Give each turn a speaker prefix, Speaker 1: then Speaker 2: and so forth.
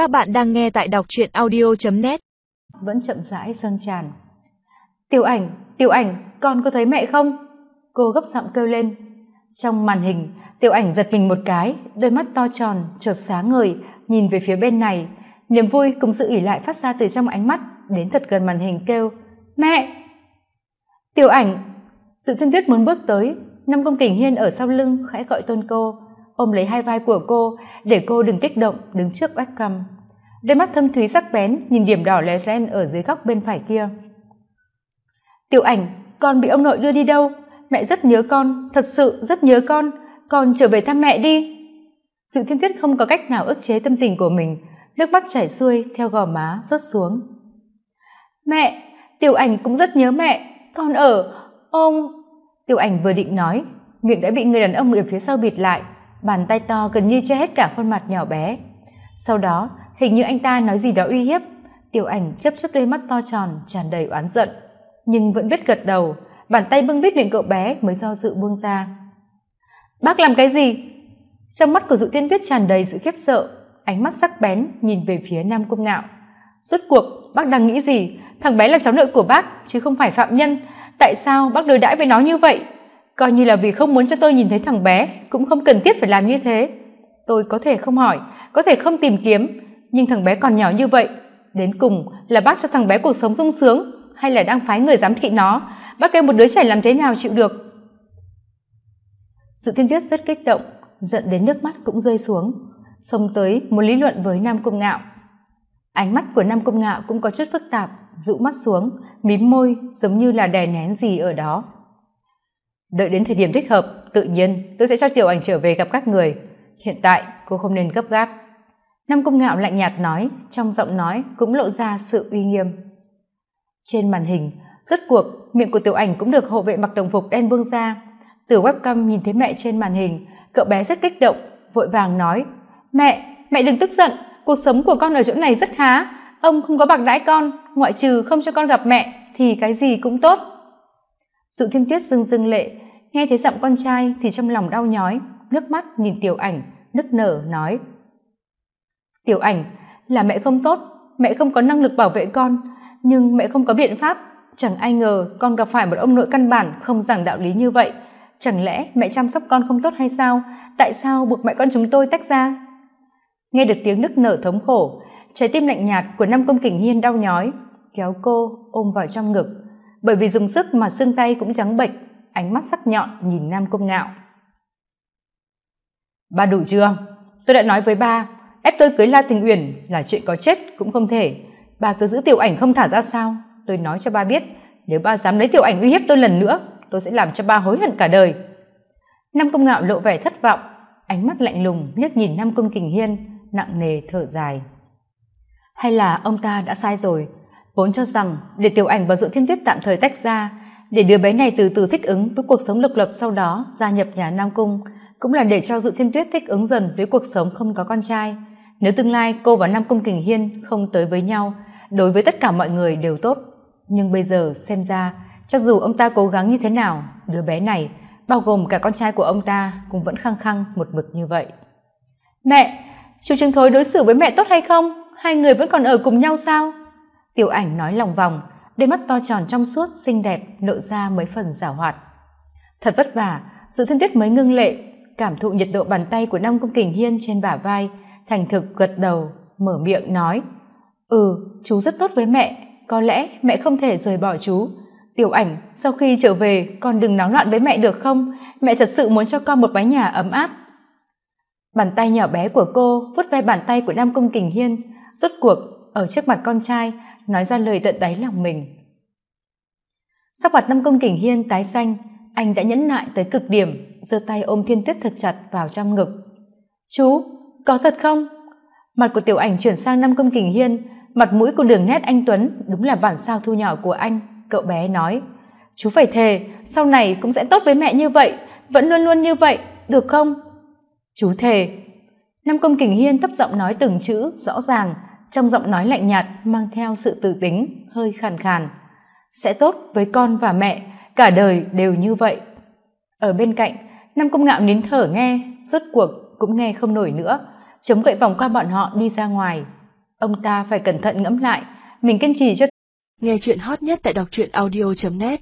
Speaker 1: Các bạn đang nghe tại đọc truyện audio.net
Speaker 2: Vẫn chậm rãi dâng tràn. Tiểu ảnh, tiểu ảnh, con có thấy mẹ không? Cô gấp giọng kêu lên. Trong màn hình, tiểu ảnh giật mình một cái, đôi mắt to tròn, chợt sáng ngời, nhìn về phía bên này. Niềm vui cùng sự ỉ lại phát ra từ trong ánh mắt, đến thật gần màn hình kêu, Mẹ! Tiểu ảnh! Dự thiên tuyết muốn bước tới, năm công kình hiên ở sau lưng khẽ gọi tôn cô ôm lấy hai vai của cô, để cô đừng kích động, đứng trước webcam. Đôi mắt thâm thúy sắc bén, nhìn điểm đỏ lóe ren ở dưới góc bên phải kia. Tiểu ảnh, con bị ông nội đưa đi đâu? Mẹ rất nhớ con, thật sự rất nhớ con. Con trở về thăm mẹ đi. Dự thiên tuyết không có cách nào ức chế tâm tình của mình. Nước mắt chảy xuôi, theo gò má rớt xuống. Mẹ, tiểu ảnh cũng rất nhớ mẹ. Con ở, ông tiểu ảnh vừa định nói, miệng đã bị người đàn ông ở phía sau bịt lại bàn tay to gần như che hết cả khuôn mặt nhỏ bé. Sau đó, hình như anh ta nói gì đó uy hiếp. Tiểu ảnh chấp chấp đôi mắt to tròn, tràn đầy oán giận. Nhưng vẫn biết gật đầu, bàn tay bưng bít miệng cậu bé mới do dự buông ra. Bác làm cái gì? Trong mắt của dụ tiên tuyết tràn đầy sự khiếp sợ, ánh mắt sắc bén nhìn về phía nam cung ngạo. Rốt cuộc, bác đang nghĩ gì? Thằng bé là cháu nội của bác, chứ không phải phạm nhân. Tại sao bác đối đãi với nó như vậy? Coi như là vì không muốn cho tôi nhìn thấy thằng bé, cũng không cần thiết phải làm như thế. Tôi có thể không hỏi, có thể không tìm kiếm, nhưng thằng bé còn nhỏ như vậy, đến cùng là bác cho thằng bé cuộc sống sung sướng, hay là đang phái người giám thị nó, bác kêu một đứa trẻ làm thế nào chịu được? Dự thiên tuyết rất kích động giận đến nước mắt cũng rơi xuống, xông tới một lý luận với nam công ngạo. Ánh mắt của nam công ngạo cũng có chút phức tạp, dụ mắt xuống, mím môi giống như là đè nén gì ở đó đợi đến thời điểm thích hợp, tự nhiên, tôi sẽ cho tiểu ảnh trở về gặp các người. Hiện tại, cô không nên gấp gáp. Nam công ngạo lạnh nhạt nói, trong giọng nói cũng lộ ra sự uy nghiêm. Trên màn hình, rốt cuộc, miệng của tiểu ảnh cũng được hộ vệ mặc đồng phục đen buông ra. Từ webcam nhìn thấy mẹ trên màn hình, cậu bé rất kích động, vội vàng nói, mẹ mẹ đừng tức giận, cuộc sống của con ở chỗ này rất khá. Ông không có bạc đãi con, ngoại trừ không cho con gặp mẹ thì cái gì cũng tốt. Sự thiên tuyết dưng dưng lệ. Nghe thấy giọng con trai thì trong lòng đau nhói, nước mắt nhìn tiểu ảnh, nức nở, nói, tiểu ảnh, là mẹ không tốt, mẹ không có năng lực bảo vệ con, nhưng mẹ không có biện pháp. Chẳng ai ngờ con gặp phải một ông nội căn bản không giảng đạo lý như vậy. Chẳng lẽ mẹ chăm sóc con không tốt hay sao? Tại sao buộc mẹ con chúng tôi tách ra? Nghe được tiếng nức nở thống khổ, trái tim lạnh nhạt của năm công kình hiên đau nhói, kéo cô ôm vào trong ngực bởi vì dùng sức mà xương tay cũng trắng bệch, ánh mắt sắc nhọn nhìn nam công ngạo. Ba đủ chưa? Tôi đã nói với ba, ép tôi cưới la tình uyển là chuyện có chết cũng không thể. Ba cứ giữ tiểu ảnh không thả ra sao? Tôi nói cho ba biết, nếu ba dám lấy tiểu ảnh uy hiếp tôi lần nữa, tôi sẽ làm cho ba hối hận cả đời. Nam công ngạo lộ vẻ thất vọng, ánh mắt lạnh lùng liếc nhìn nam công kình hiên, nặng nề thở dài. Hay là ông ta đã sai rồi? Vốn cho rằng để tiểu ảnh và dự thiên tuyết tạm thời tách ra, để đứa bé này từ từ thích ứng với cuộc sống độc lập sau đó gia nhập nhà nam cung, cũng là để cho dự thiên tuyết thích ứng dần với cuộc sống không có con trai. Nếu tương lai cô và nam cung kình hiên không tới với nhau, đối với tất cả mọi người đều tốt. Nhưng bây giờ xem ra, cho dù ông ta cố gắng như thế nào, đứa bé này, bao gồm cả con trai của ông ta, cũng vẫn khăng khăng một mực như vậy. Mẹ chú trương thối đối xử với mẹ tốt hay không? Hai người vẫn còn ở cùng nhau sao? Tiểu ảnh nói lòng vòng, đôi mắt to tròn trong suốt, xinh đẹp, lộ ra mấy phần giảo hoạt. Thật vất vả dự thiên tuyết mới ngưng lệ, cảm thụ nhiệt độ bàn tay của Nam công kình hiên trên bả vai, thành thực gật đầu, mở miệng nói ừ chú rất tốt với mẹ, có lẽ mẹ không thể rời bỏ chú. Tiểu ảnh, sau khi trở về, con đừng náo loạn với mẹ được không? Mẹ thật sự muốn cho con một mái nhà ấm áp. Bàn tay nhỏ bé của cô vuốt ve bàn tay của nam công kình hiên, rốt cuộc, ở trước mặt con trai nói ra lời tận đáy lòng mình. Sắc mặt năm công kình hiên tái xanh anh đã nhẫn nại tới cực điểm, giơ tay ôm thiên tuyết thật chặt vào trong ngực. Chú, có thật không? Mặt của tiểu ảnh chuyển sang năm công kình hiên, mặt mũi của đường nét anh tuấn đúng là bản sao thu nhỏ của anh, cậu bé nói. Chú phải thề, sau này cũng sẽ tốt với mẹ như vậy, vẫn luôn luôn như vậy, được không? Chú thề. Năm công kình hiên thấp giọng nói từng chữ, rõ ràng trong giọng nói lạnh nhạt mang theo sự từ tính, hơi khàn khàn. Sẽ tốt với con và mẹ, cả đời đều như vậy. Ở bên cạnh năm công ngạo nín thở nghe, rốt cuộc cũng nghe không nổi nữa, chống gậy vòng qua bọn họ đi ra ngoài. Ông ta phải cẩn thận ngẫm lại, mình kiên trì cho
Speaker 1: nghe chuyện hot nhất tại đọc truyện audio net.